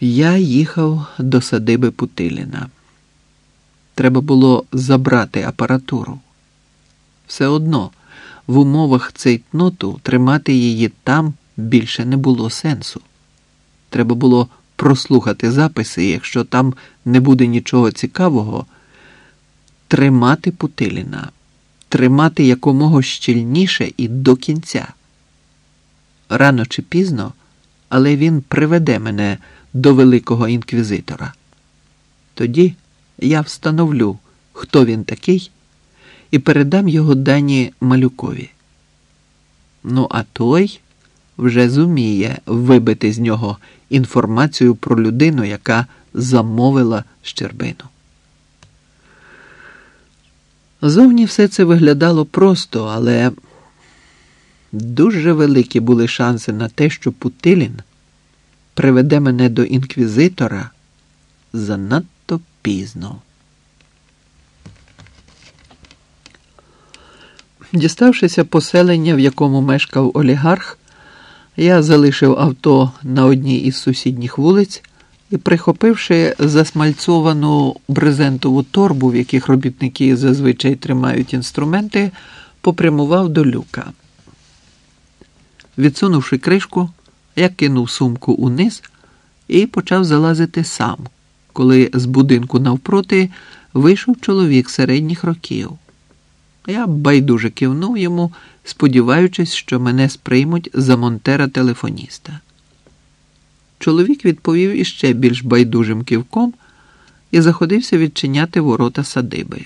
Я їхав до садиби Путиліна. Треба було забрати апаратуру. Все одно в умовах цейтноту тримати її там більше не було сенсу. Треба було прослухати записи, якщо там не буде нічого цікавого, тримати Путиліна, тримати якомога щільніше і до кінця. Рано чи пізно, але він приведе мене до Великого інквізитора. Тоді я встановлю, хто він такий, і передам його дані малюкові. Ну, а той вже зуміє вибити з нього інформацію про людину, яка замовила щербину. Зовні все це виглядало просто, але дуже великі були шанси на те, що Путилін приведе мене до інквізитора занадто пізно. Діставшися поселення, в якому мешкав олігарх, я залишив авто на одній із сусідніх вулиць і, прихопивши засмальцовану брезентову торбу, в яких робітники зазвичай тримають інструменти, попрямував до люка. Відсунувши кришку, я кинув сумку униз і почав залазити сам, коли з будинку навпроти вийшов чоловік середніх років. Я байдуже кивнув йому, сподіваючись, що мене сприймуть за монтера телефоніста. Чоловік відповів іще більш байдужим кивком і заходився відчиняти ворота садиби.